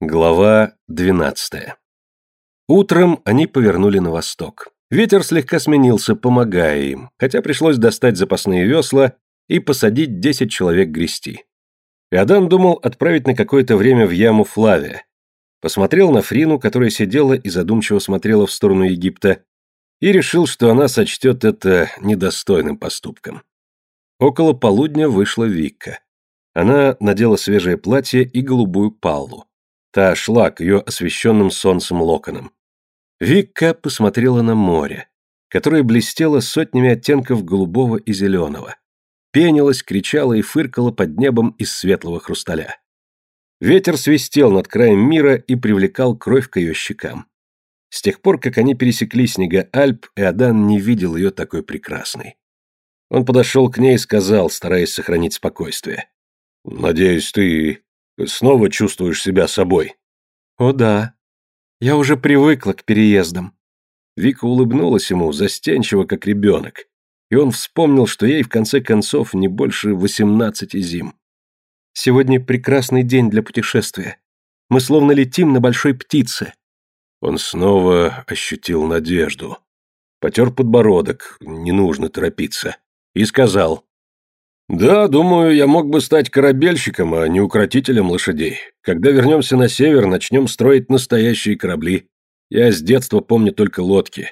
Глава 12. Утром они повернули на восток. Ветер слегка сменился, помогая им, хотя пришлось достать запасные весла и посадить 10 человек грести. Иодан думал отправить на какое-то время в яму Флавия. Посмотрел на Фрину, которая сидела и задумчиво смотрела в сторону Египта, и решил, что она сочтет это недостойным поступком. Около полудня вышла Викка. Она надела свежее платье и голубую паллу. Та шла к ее освещенным солнцем локонам. Викка посмотрела на море, которое блестело сотнями оттенков голубого и зеленого. Пенилась, кричала и фыркала под небом из светлого хрусталя. Ветер свистел над краем мира и привлекал кровь к ее щекам. С тех пор, как они пересекли снега Альп, Эодан не видел ее такой прекрасной. Он подошел к ней и сказал, стараясь сохранить спокойствие. «Надеюсь, ты Снова чувствуешь себя собой. О да. Я уже привыкла к переездам. Вика улыбнулась ему, застенчиво, как ребенок. И он вспомнил, что ей в конце концов не больше восемнадцати зим. Сегодня прекрасный день для путешествия. Мы словно летим на большой птице. Он снова ощутил надежду. Потер подбородок, не нужно торопиться. И сказал, «Да, думаю, я мог бы стать корабельщиком, а не укротителем лошадей. Когда вернемся на север, начнем строить настоящие корабли. Я с детства помню только лодки.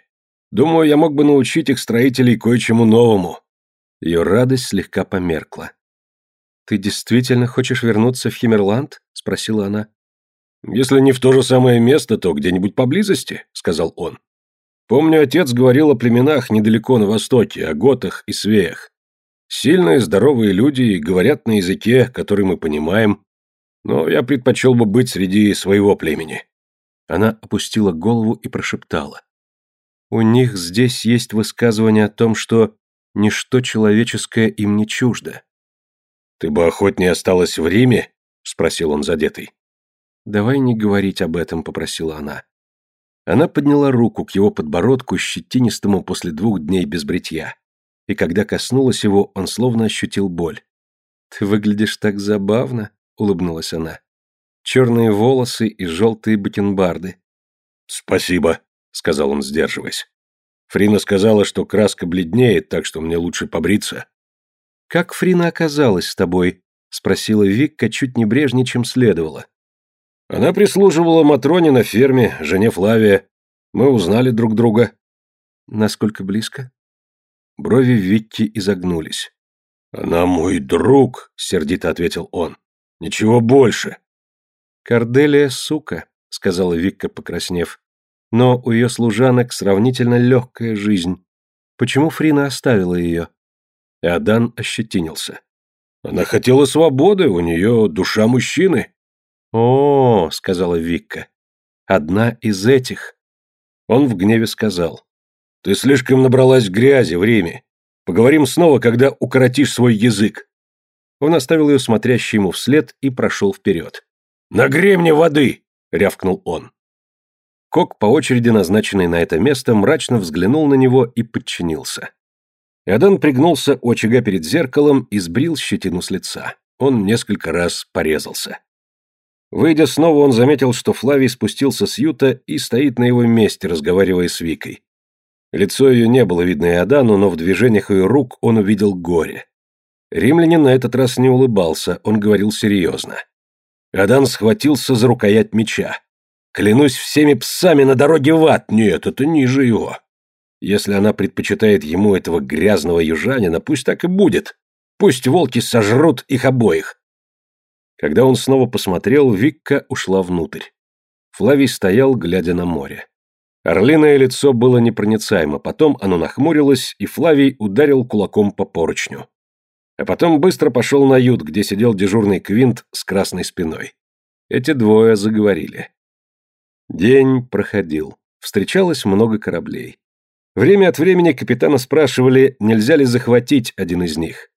Думаю, я мог бы научить их строителей кое-чему новому». Ее радость слегка померкла. «Ты действительно хочешь вернуться в Химерланд?» – спросила она. «Если не в то же самое место, то где-нибудь поблизости», – сказал он. «Помню, отец говорил о племенах недалеко на востоке, о готах и свеях. Сильные, здоровые люди говорят на языке, который мы понимаем, но я предпочел бы быть среди своего племени». Она опустила голову и прошептала. «У них здесь есть высказывание о том, что ничто человеческое им не чуждо». «Ты бы охотнее осталась в Риме?» — спросил он задетый. «Давай не говорить об этом», — попросила она. Она подняла руку к его подбородку, щетинистому после двух дней без бритья и когда коснулась его, он словно ощутил боль. «Ты выглядишь так забавно», — улыбнулась она. «Черные волосы и желтые бакенбарды». «Спасибо», — сказал он, сдерживаясь. Фрина сказала, что краска бледнеет, так что мне лучше побриться. «Как Фрина оказалась с тобой?» — спросила Викка чуть небрежнее, чем следовало. Она прислуживала Матроне на ферме, жене Флавия. Мы узнали друг друга. Насколько близко? Брови Витти изогнулись. «Она мой друг», — сердито ответил он. «Ничего больше». «Корделия сука», — сказала Викка, покраснев. «Но у ее служанок сравнительно легкая жизнь. Почему Фрина оставила ее?» Иодан ощетинился. «Она хотела свободы, у нее душа мужчины». «О, — сказала Викка, — одна из этих». Он в гневе сказал. Ты слишком набралась грязи в Риме. Поговорим снова, когда укоротишь свой язык. Он оставил ее смотрящей ему вслед и прошел вперед. «Нагрей мне воды!» — рявкнул он. Кок, по очереди назначенный на это место, мрачно взглянул на него и подчинился. Иодан пригнулся у очага перед зеркалом и сбрил щетину с лица. Он несколько раз порезался. Выйдя снова, он заметил, что Флавий спустился с юта и стоит на его месте, разговаривая с Викой. Лицо ее не было видно Иодану, но в движениях ее рук он увидел горе. Римлянин на этот раз не улыбался, он говорил серьезно. Иодан схватился за рукоять меча. «Клянусь всеми псами на дороге в ад! Нет, это ниже его!» Если она предпочитает ему этого грязного южанина, пусть так и будет. Пусть волки сожрут их обоих. Когда он снова посмотрел, Викка ушла внутрь. Флавий стоял, глядя на море. Орлиное лицо было непроницаемо, потом оно нахмурилось, и Флавий ударил кулаком по поручню. А потом быстро пошел на ют, где сидел дежурный Квинт с красной спиной. Эти двое заговорили. День проходил. Встречалось много кораблей. Время от времени капитана спрашивали, нельзя ли захватить один из них.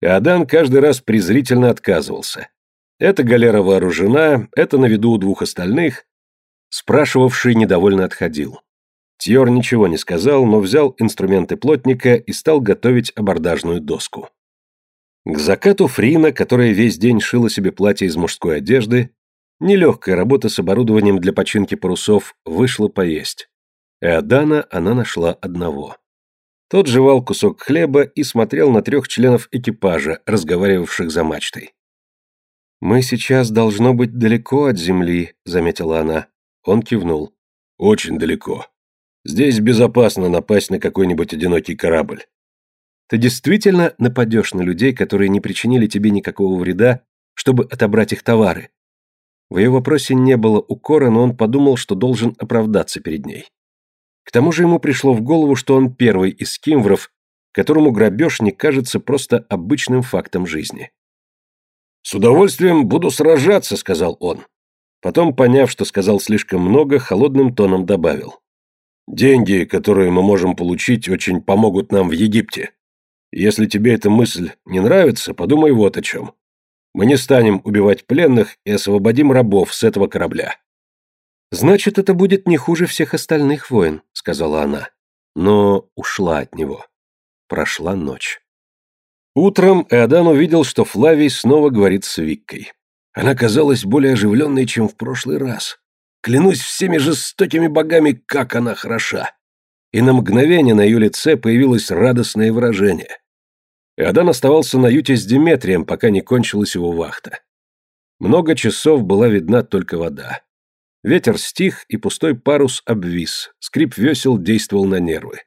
И Адан каждый раз презрительно отказывался. Эта галера вооружена, это на виду у двух остальных, Спрашивавший недовольно отходил. Тьор ничего не сказал, но взял инструменты плотника и стал готовить абордажную доску. К закату Фрина, которая весь день шила себе платье из мужской одежды, Нелегкая работа с оборудованием для починки парусов вышла поесть. Эодана она нашла одного. Тот жевал кусок хлеба и смотрел на трех членов экипажа, разговаривавших за мачтой. «Мы сейчас должно быть далеко от земли», — заметила она. Он кивнул. «Очень далеко. Здесь безопасно напасть на какой-нибудь одинокий корабль». «Ты действительно нападешь на людей, которые не причинили тебе никакого вреда, чтобы отобрать их товары?» В ее вопросе не было укора, но он подумал, что должен оправдаться перед ней. К тому же ему пришло в голову, что он первый из кимвров, которому грабеж не кажется просто обычным фактом жизни. «С удовольствием буду сражаться», — сказал он. Потом, поняв, что сказал слишком много, холодным тоном добавил. «Деньги, которые мы можем получить, очень помогут нам в Египте. Если тебе эта мысль не нравится, подумай вот о чем. Мы не станем убивать пленных и освободим рабов с этого корабля. «Значит, это будет не хуже всех остальных войн», — сказала она. Но ушла от него. Прошла ночь. Утром Эодан увидел, что Флавий снова говорит с Виккой. Она казалась более оживленной, чем в прошлый раз. Клянусь всеми жестокими богами, как она хороша. И на мгновение на ее лице появилось радостное выражение. Иодан оставался на юте с Диметрием, пока не кончилась его вахта. Много часов была видна только вода. Ветер стих, и пустой парус обвис, скрип весел действовал на нервы.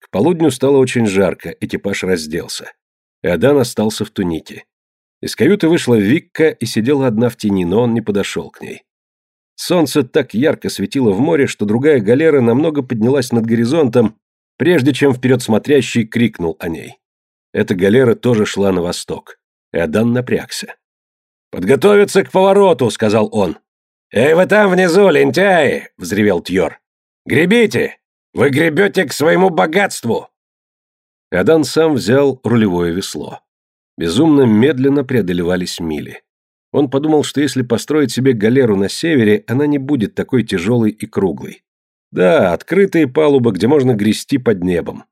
К полудню стало очень жарко, экипаж разделся. Иодан остался в тунике. Из каюты вышла Викка и сидела одна в тени, но он не подошел к ней. Солнце так ярко светило в море, что другая галера намного поднялась над горизонтом, прежде чем вперед смотрящий крикнул о ней. Эта галера тоже шла на восток. Иодан напрягся. «Подготовиться к повороту», — сказал он. «Эй, вы там внизу, лентяи!» — взревел Тьор. «Гребите! Вы гребете к своему богатству!» Адан сам взял рулевое весло. Безумно медленно преодолевались мили. Он подумал, что если построить себе галеру на севере, она не будет такой тяжелой и круглой. Да, открытые палубы, где можно грести под небом.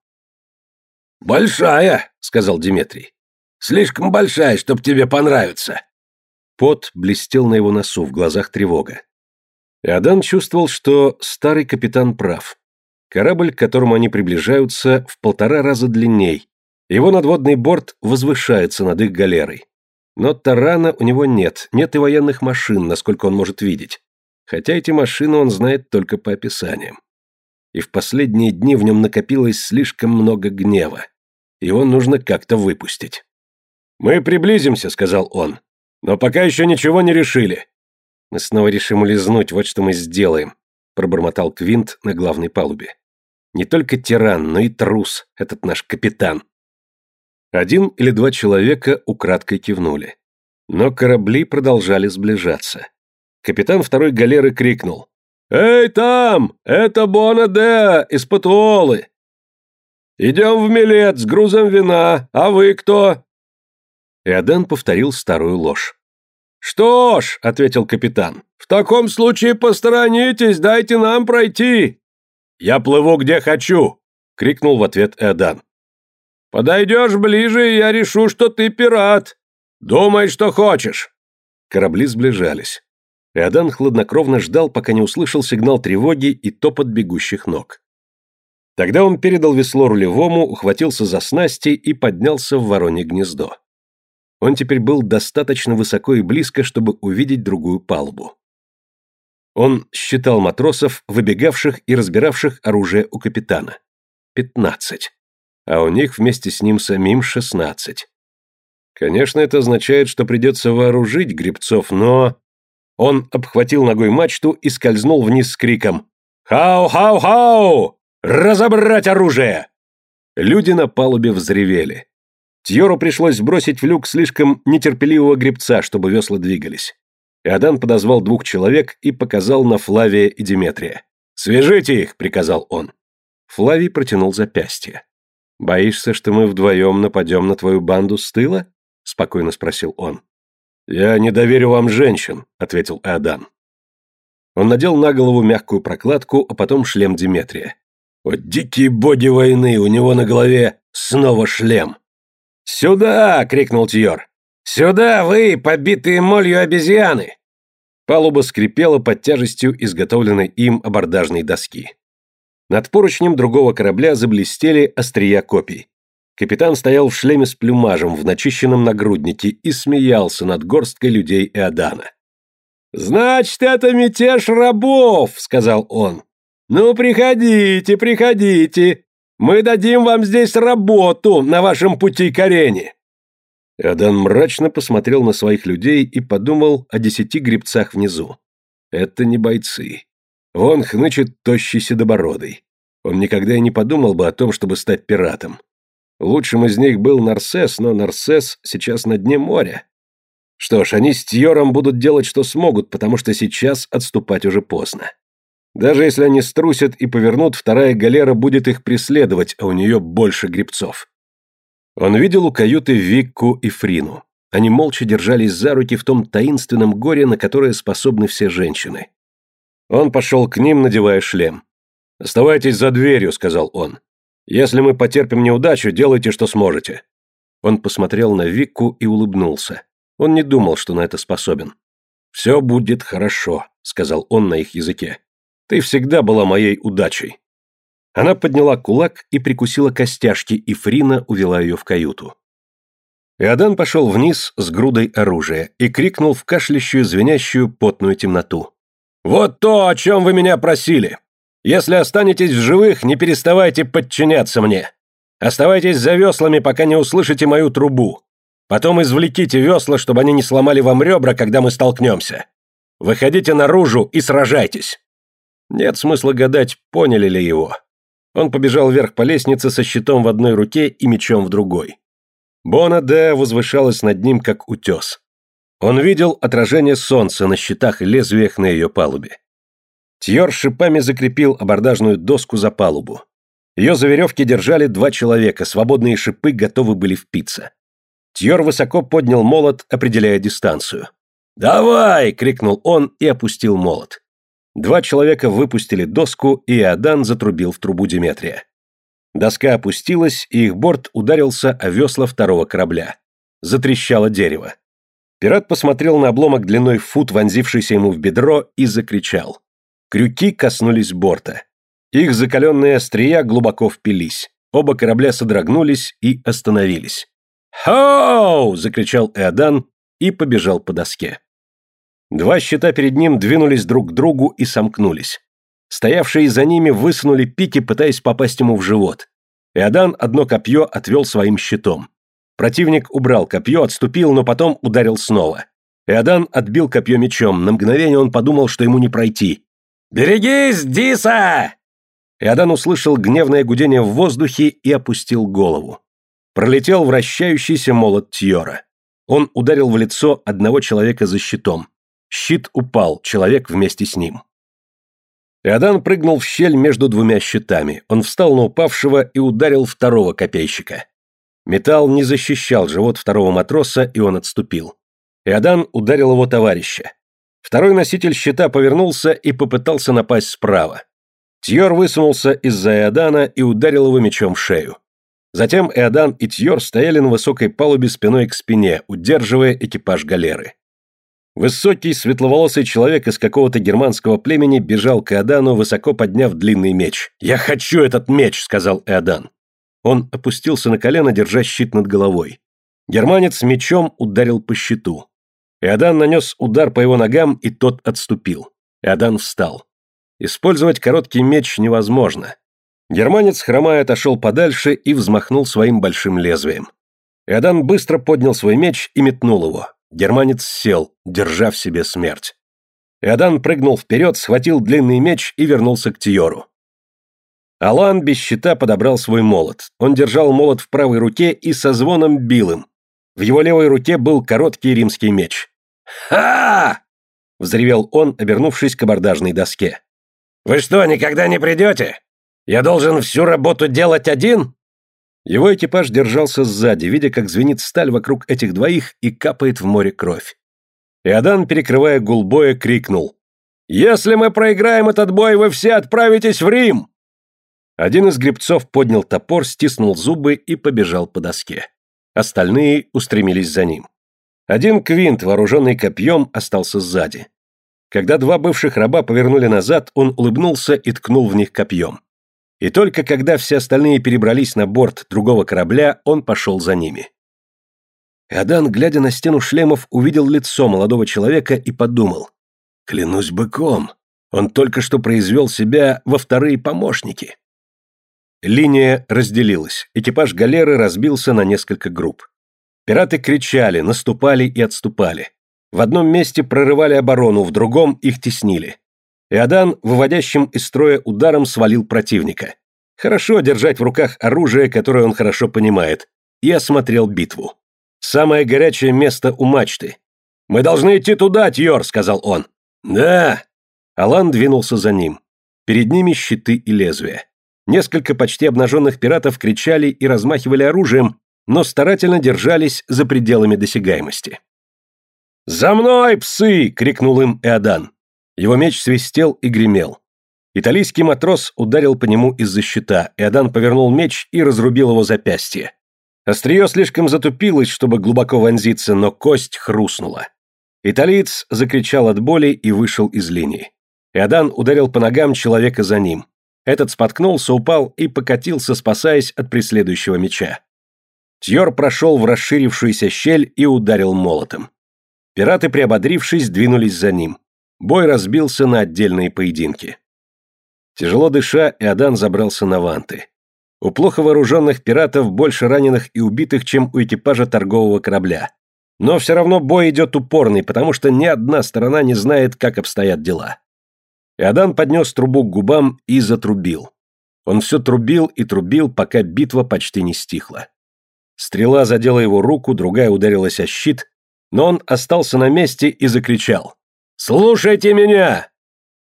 «Большая», — сказал Диметрий. «Слишком большая, чтоб тебе понравиться. Пот блестел на его носу, в глазах тревога. Иодан чувствовал, что старый капитан прав. Корабль, к которому они приближаются, в полтора раза длинней. Его надводный борт возвышается над их галерой. Но тарана у него нет, нет и военных машин, насколько он может видеть. Хотя эти машины он знает только по описаниям. И в последние дни в нем накопилось слишком много гнева. Его нужно как-то выпустить. «Мы приблизимся», — сказал он. Но пока еще ничего не решили. Мы снова решим улизнуть, вот что мы сделаем, пробормотал Квинт на главной палубе. Не только тиран, но и трус, этот наш капитан. Один или два человека украдкой кивнули. Но корабли продолжали сближаться. Капитан второй галеры крикнул. «Эй, там! Это Бонадеа из Патуолы! Идем в Милет с грузом вина, а вы кто?» Иодан повторил старую ложь. «Что ж», — ответил капитан, — «в таком случае посторонитесь, дайте нам пройти». «Я плыву где хочу», — крикнул в ответ Иодан. «Подойдешь ближе, и я решу, что ты пират. Думай, что хочешь». Корабли сближались. Иодан хладнокровно ждал, пока не услышал сигнал тревоги и топот бегущих ног. Тогда он передал весло рулевому, ухватился за снасти и поднялся в воронье гнездо. Он теперь был достаточно высоко и близко, чтобы увидеть другую палубу. Он считал матросов, выбегавших и разбиравших оружие у капитана. Пятнадцать. А у них вместе с ним самим шестнадцать. Конечно, это означает, что придется вооружить гребцов, но... Он обхватил ногой мачту и скользнул вниз с криком «Хау-хау-хау! Разобрать оружие!» Люди на палубе взревели. Тьору пришлось бросить в люк слишком нетерпеливого гребца, чтобы весла двигались. Иодан подозвал двух человек и показал на Флавия и Диметрия. «Свяжите их!» — приказал он. Флавий протянул запястье. «Боишься, что мы вдвоем нападем на твою банду с тыла?» — спокойно спросил он. «Я не доверю вам женщин», — ответил Иодан. Он надел на голову мягкую прокладку, а потом шлем Диметрия. «Вот дикие боги войны, у него на голове снова шлем!» «Сюда!» — крикнул Тьор. «Сюда, вы, побитые молью обезьяны!» Палуба скрипела под тяжестью изготовленной им абордажной доски. Над поручнем другого корабля заблестели острия копий. Капитан стоял в шлеме с плюмажем в начищенном нагруднике и смеялся над горсткой людей Иодана. «Значит, это мятеж рабов», — сказал он. «Ну, приходите, приходите. Мы дадим вам здесь работу на вашем пути к арене». Иодан мрачно посмотрел на своих людей и подумал о десяти гребцах внизу. Это не бойцы. Вон хнычет тощий седобородый. Он никогда и не подумал бы о том, чтобы стать пиратом. Лучшим из них был Нарсес, но Нарсес сейчас на дне моря. Что ж, они с Тьором будут делать, что смогут, потому что сейчас отступать уже поздно. Даже если они струсят и повернут, вторая галера будет их преследовать, а у нее больше грибцов. Он видел у каюты Викку и Фрину. Они молча держались за руки в том таинственном горе, на которое способны все женщины. Он пошел к ним, надевая шлем. «Оставайтесь за дверью», — сказал он. Если мы потерпим неудачу, делайте, что сможете». Он посмотрел на Викку и улыбнулся. Он не думал, что на это способен. «Все будет хорошо», — сказал он на их языке. «Ты всегда была моей удачей». Она подняла кулак и прикусила костяшки, и Фрина увела ее в каюту. Иодан пошел вниз с грудой оружия и крикнул в кашлящую, звенящую, потную темноту. «Вот то, о чем вы меня просили! Если останетесь в живых, не переставайте подчиняться мне. Оставайтесь за веслами, пока не услышите мою трубу. Потом извлеките весла, чтобы они не сломали вам ребра, когда мы столкнемся. Выходите наружу и сражайтесь. Нет смысла гадать, поняли ли его. Он побежал вверх по лестнице со щитом в одной руке и мечом в другой. Бона Де возвышалась над ним, как утес. Он видел отражение солнца на щитах и лезвиях на ее палубе. Тьор шипами закрепил абордажную доску за палубу. Ее за веревки держали два человека, свободные шипы готовы были впиться. Тьор высоко поднял молот, определяя дистанцию. «Давай!» — крикнул он и опустил молот. Два человека выпустили доску, и Иодан затрубил в трубу Диметрия. Доска опустилась, и их борт ударился о весла второго корабля. Затрещало дерево. Пират посмотрел на обломок длиной в фут, вонзившийся ему в бедро, и закричал. Крюки коснулись борта. Их закаленные острия глубоко впились. Оба корабля содрогнулись и остановились. «Хоу!» — закричал Эодан и побежал по доске. Два щита перед ним двинулись друг к другу и сомкнулись. Стоявшие за ними высунули пики, пытаясь попасть ему в живот. Эодан одно копье отвел своим щитом. Противник убрал копье, отступил, но потом ударил снова. Эодан отбил копье мечом, на мгновение он подумал, что ему не пройти, «Берегись, Диса!» Иодан услышал гневное гудение в воздухе и опустил голову. Пролетел вращающийся молот Тьора. Он ударил в лицо одного человека за щитом. Щит упал, человек вместе с ним. Иодан прыгнул в щель между двумя щитами. Он встал на упавшего и ударил второго копейщика. Металл не защищал живот второго матроса, и он отступил. Иодан ударил его товарища. Второй носитель щита повернулся и попытался напасть справа. Тьор высунулся из-за Эодана и ударил его мечом в шею. Затем Эодан и Тьор стояли на высокой палубе спиной к спине, удерживая экипаж галеры. Высокий, светловолосый человек из какого-то германского племени бежал к Эодану, высоко подняв длинный меч. «Я хочу этот меч!» — сказал Эодан. Он опустился на колено, держа щит над головой. Германец мечом ударил по щиту. Иодан нанес удар по его ногам, и тот отступил. Иодан встал. Использовать короткий меч невозможно. Германец, хромая, отошел подальше и взмахнул своим большим лезвием. Иодан быстро поднял свой меч и метнул его. Германец сел, держа в себе смерть. Иодан прыгнул вперед, схватил длинный меч и вернулся к Тиору. Алан без щита подобрал свой молот. Он держал молот в правой руке и со звоном бил им. В его левой руке был короткий римский меч. «Ха!» — взревел он, обернувшись к абордажной доске. «Вы что, никогда не придете? Я должен всю работу делать один?» Его экипаж держался сзади, видя, как звенит сталь вокруг этих двоих и капает в море кровь. Иодан, перекрывая гул боя, крикнул. «Если мы проиграем этот бой, вы все отправитесь в Рим!» Один из гребцов поднял топор, стиснул зубы и побежал по доске. Остальные устремились за ним. Один квинт, вооруженный копьем, остался сзади. Когда два бывших раба повернули назад, он улыбнулся и ткнул в них копьем. И только когда все остальные перебрались на борт другого корабля, он пошел за ними. Иодан, глядя на стену шлемов, увидел лицо молодого человека и подумал. «Клянусь быком, он только что произвел себя во вторые помощники». Линия разделилась, экипаж галеры разбился на несколько групп. Пираты кричали, наступали и отступали. В одном месте прорывали оборону, в другом их теснили. Иодан, выводящим из строя ударом, свалил противника. Хорошо держать в руках оружие, которое он хорошо понимает, и осмотрел битву. Самое горячее место у мачты. «Мы должны идти туда, Тьор», — сказал он. «Да». Алан двинулся за ним. Перед ними щиты и лезвия. Несколько почти обнаженных пиратов кричали и размахивали оружием, но старательно держались за пределами досягаемости. «За мной, псы!» — крикнул им Эодан. Его меч свистел и гремел. Италийский матрос ударил по нему из-за щита, Эодан повернул меч и разрубил его запястье. Острие слишком затупилось, чтобы глубоко вонзиться, но кость хрустнула. Италиец закричал от боли и вышел из линии. Эодан ударил по ногам человека за ним. Этот споткнулся, упал и покатился, спасаясь от преследующего меча. Тьор прошел в расширившуюся щель и ударил молотом. Пираты, приободрившись, двинулись за ним. Бой разбился на отдельные поединки. Тяжело дыша, Иодан забрался на ванты. У плохо вооруженных пиратов больше раненых и убитых, чем у экипажа торгового корабля. Но все равно бой идет упорный, потому что ни одна сторона не знает, как обстоят дела. Иодан поднес трубу к губам и затрубил. Он все трубил и трубил, пока битва почти не стихла. Стрела задела его руку, другая ударилась о щит, но он остался на месте и закричал. «Слушайте меня!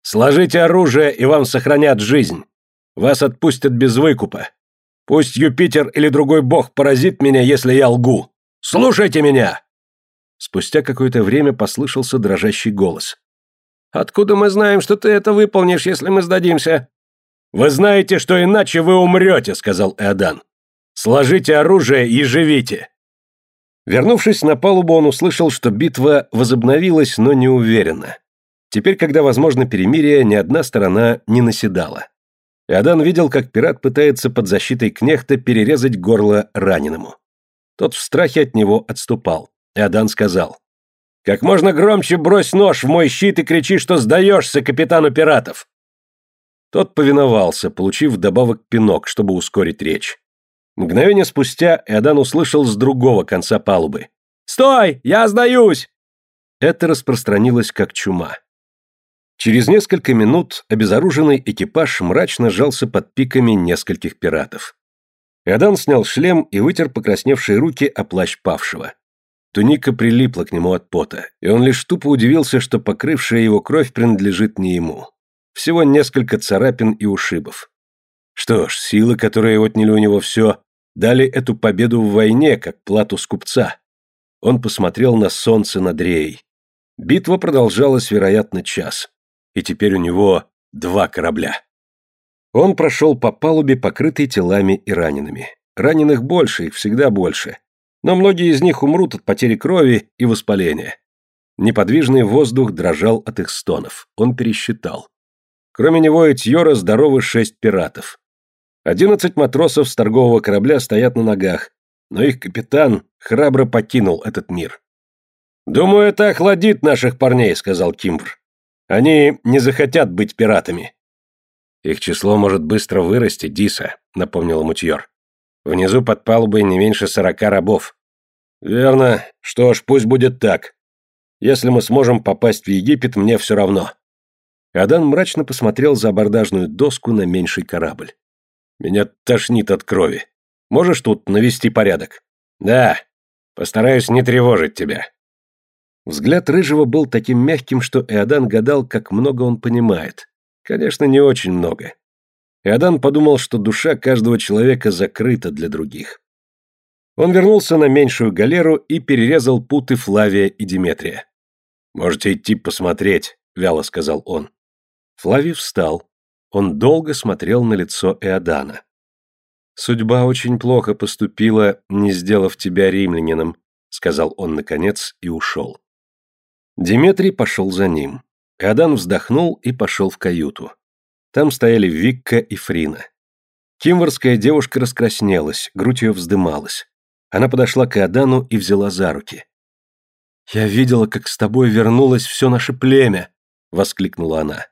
Сложите оружие, и вам сохранят жизнь. Вас отпустят без выкупа. Пусть Юпитер или другой бог поразит меня, если я лгу. Слушайте меня!» Спустя какое-то время послышался дрожащий голос. «Откуда мы знаем, что ты это выполнишь, если мы сдадимся?» «Вы знаете, что иначе вы умрете», — сказал Эодан. «Сложите оружие и живите. Вернувшись на палубу, он услышал, что битва возобновилась, но не уверенно. Теперь, когда возможно перемирие, ни одна сторона не наседала. Иодан видел, как пират пытается под защитой кнехта перерезать горло раненому. Тот в страхе от него отступал. Иодан сказал, «Как можно громче брось нож в мой щит и кричи, что сдаешься капитану пиратов!» Тот повиновался, получив добавок пинок, чтобы ускорить речь. Мгновение спустя Эодан услышал с другого конца палубы. «Стой! Я сдаюсь!» Это распространилось как чума. Через несколько минут обезоруженный экипаж мрачно жался под пиками нескольких пиратов. Эодан снял шлем и вытер покрасневшие руки о плащ павшего. Туника прилипла к нему от пота, и он лишь тупо удивился, что покрывшая его кровь принадлежит не ему. Всего несколько царапин и ушибов. Что ж, силы, которые отняли у него все, дали эту победу в войне, как плату с купца. Он посмотрел на солнце над Реей. Битва продолжалась, вероятно, час. И теперь у него два корабля. Он прошел по палубе, покрытой телами и ранеными. Раненых больше, их всегда больше. Но многие из них умрут от потери крови и воспаления. Неподвижный воздух дрожал от их стонов. Он пересчитал. Кроме него и Тьора здоровы шесть пиратов. Одиннадцать матросов с торгового корабля стоят на ногах, но их капитан храбро покинул этот мир. «Думаю, это охладит наших парней», — сказал Кимбр. «Они не захотят быть пиратами». «Их число может быстро вырасти, Диса», — напомнил Мутьор. «Внизу под палубой не меньше сорока рабов». «Верно. Что ж, пусть будет так. Если мы сможем попасть в Египет, мне все равно». Адан мрачно посмотрел за абордажную доску на меньший корабль. Меня тошнит от крови. Можешь тут навести порядок? Да. Постараюсь не тревожить тебя. Взгляд Рыжего был таким мягким, что Эодан гадал, как много он понимает. Конечно, не очень много. Эодан подумал, что душа каждого человека закрыта для других. Он вернулся на меньшую галеру и перерезал путы Флавия и Диметрия. «Можете идти посмотреть», — вяло сказал он. Флавий встал. Он долго смотрел на лицо Эодана. «Судьба очень плохо поступила, не сделав тебя римлянином», — сказал он наконец и ушел. Диметрий пошел за ним. Иодан вздохнул и пошел в каюту. Там стояли Викка и Фрина. Кимворская девушка раскраснелась, грудь ее вздымалась. Она подошла к Иодану и взяла за руки. «Я видела, как с тобой вернулось все наше племя!» — воскликнула она.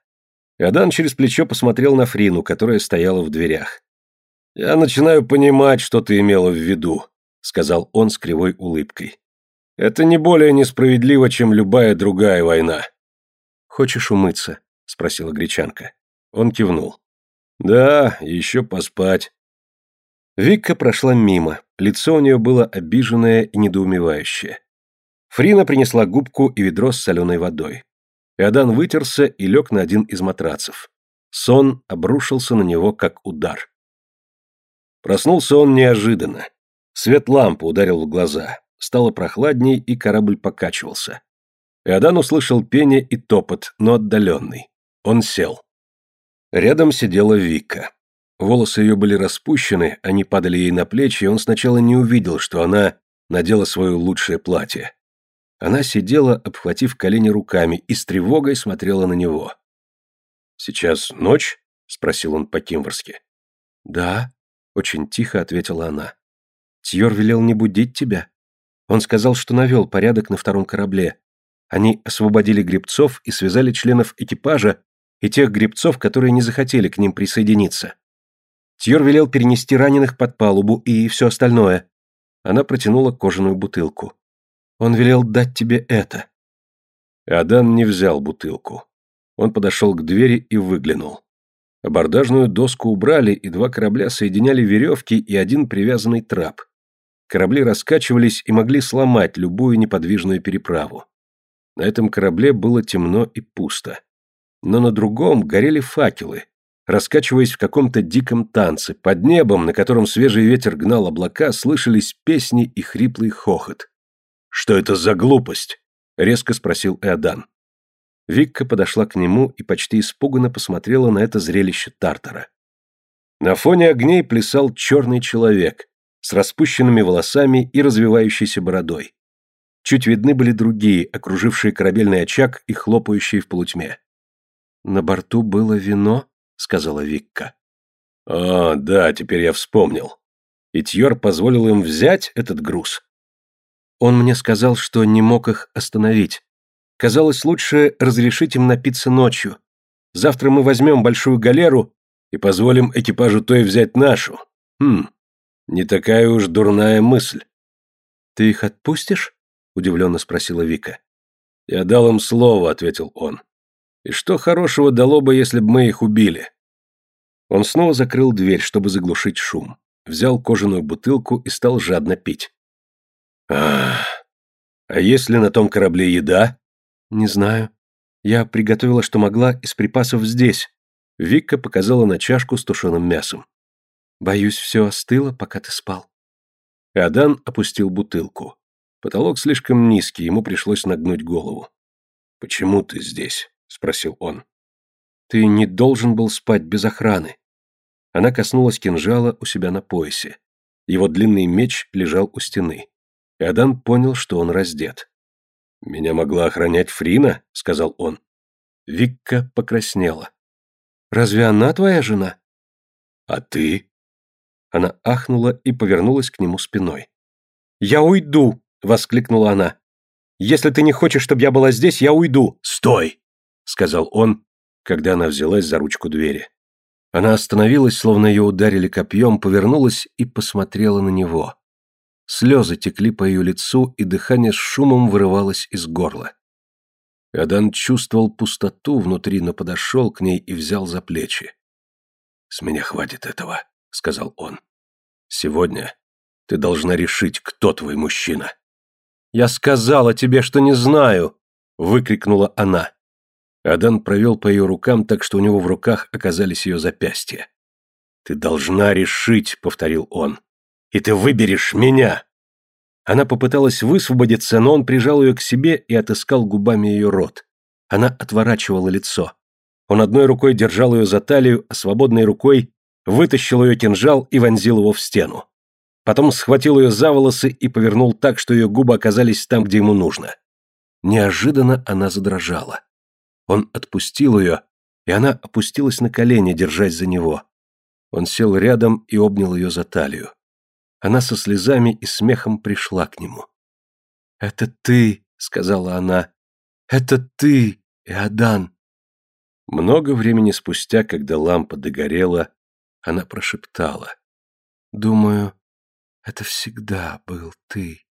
Иодан через плечо посмотрел на Фрину, которая стояла в дверях. «Я начинаю понимать, что ты имела в виду», — сказал он с кривой улыбкой. «Это не более несправедливо, чем любая другая война». «Хочешь умыться?» — спросила гречанка. Он кивнул. «Да, еще поспать». Викка прошла мимо, лицо у нее было обиженное и недоумевающее. Фрина принесла губку и ведро с соленой водой. Иодан вытерся и лег на один из матрацев. Сон обрушился на него, как удар. Проснулся он неожиданно. Свет лампы ударил в глаза. Стало прохладней, и корабль покачивался. Иодан услышал пение и топот, но отдаленный. Он сел. Рядом сидела Вика. Волосы ее были распущены, они падали ей на плечи, и он сначала не увидел, что она надела свое лучшее платье. Она сидела, обхватив колени руками, и с тревогой смотрела на него. «Сейчас ночь?» — спросил он по-кимворски. «Да», — очень тихо ответила она. «Тьор велел не будить тебя. Он сказал, что навел порядок на втором корабле. Они освободили гребцов и связали членов экипажа и тех гребцов, которые не захотели к ним присоединиться. Тьор велел перенести раненых под палубу и все остальное. Она протянула кожаную бутылку. Он велел дать тебе это. Адан не взял бутылку. Он подошел к двери и выглянул. Абордажную доску убрали, и два корабля соединяли веревки и один привязанный трап. Корабли раскачивались и могли сломать любую неподвижную переправу. На этом корабле было темно и пусто но на другом горели факелы, раскачиваясь в каком-то диком танце. Под небом, на котором свежий ветер гнал облака, слышались песни и хриплый хохот. «Что это за глупость?» — резко спросил Эодан. Викка подошла к нему и почти испуганно посмотрела на это зрелище Тартара. На фоне огней плясал черный человек с распущенными волосами и развивающейся бородой. Чуть видны были другие, окружившие корабельный очаг и хлопающие в полутьме. «На борту было вино?» — сказала Викка. «А, да, теперь я вспомнил. И Тьор позволил им взять этот груз?» Он мне сказал, что не мог их остановить. Казалось, лучше разрешить им напиться ночью. Завтра мы возьмем большую галеру и позволим экипажу той взять нашу. Хм, не такая уж дурная мысль. «Ты их отпустишь?» — удивленно спросила Вика. «Я дал им слово», — ответил он. И что хорошего дало бы, если бы мы их убили? Он снова закрыл дверь, чтобы заглушить шум. Взял кожаную бутылку и стал жадно пить. Ах, а есть ли на том корабле еда? Не знаю. Я приготовила, что могла, из припасов здесь. Викка показала на чашку с тушеным мясом. Боюсь, все остыло, пока ты спал. Адан опустил бутылку. Потолок слишком низкий, ему пришлось нагнуть голову. «Почему ты здесь?» Спросил он. Ты не должен был спать без охраны. Она коснулась кинжала у себя на поясе. Его длинный меч лежал у стены. И Адан понял, что он раздет. «Меня могла охранять Фрина?» — сказал он. Викка покраснела. «Разве она твоя жена?» «А ты?» Она ахнула и повернулась к нему спиной. «Я уйду!» — воскликнула она. «Если ты не хочешь, чтобы я была здесь, я уйду!» «Стой!» — сказал он, когда она взялась за ручку двери. Она остановилась, словно ее ударили копьем, повернулась и посмотрела на него. Слезы текли по ее лицу, и дыхание с шумом вырывалось из горла. Адан чувствовал пустоту внутри, но подошел к ней и взял за плечи. «С меня хватит этого», — сказал он. «Сегодня ты должна решить, кто твой мужчина». «Я сказала тебе, что не знаю!» — выкрикнула она. Адан провел по ее рукам так, что у него в руках оказались ее запястья. «Ты должна решить», — повторил он. «И ты выберешь меня!» Она попыталась высвободиться, но он прижал ее к себе и отыскал губами ее рот. Она отворачивала лицо. Он одной рукой держал ее за талию, а свободной рукой вытащил ее кинжал и вонзил его в стену. Потом схватил ее за волосы и повернул так, что ее губы оказались там, где ему нужно. Неожиданно она задрожала. Он отпустил ее, и она опустилась на колени, держась за него. Он сел рядом и обнял ее за талию. Она со слезами и смехом пришла к нему. «Это ты», — сказала она, — «это ты, Иодан». Много времени спустя, когда лампа догорела, она прошептала. «Думаю, это всегда был ты».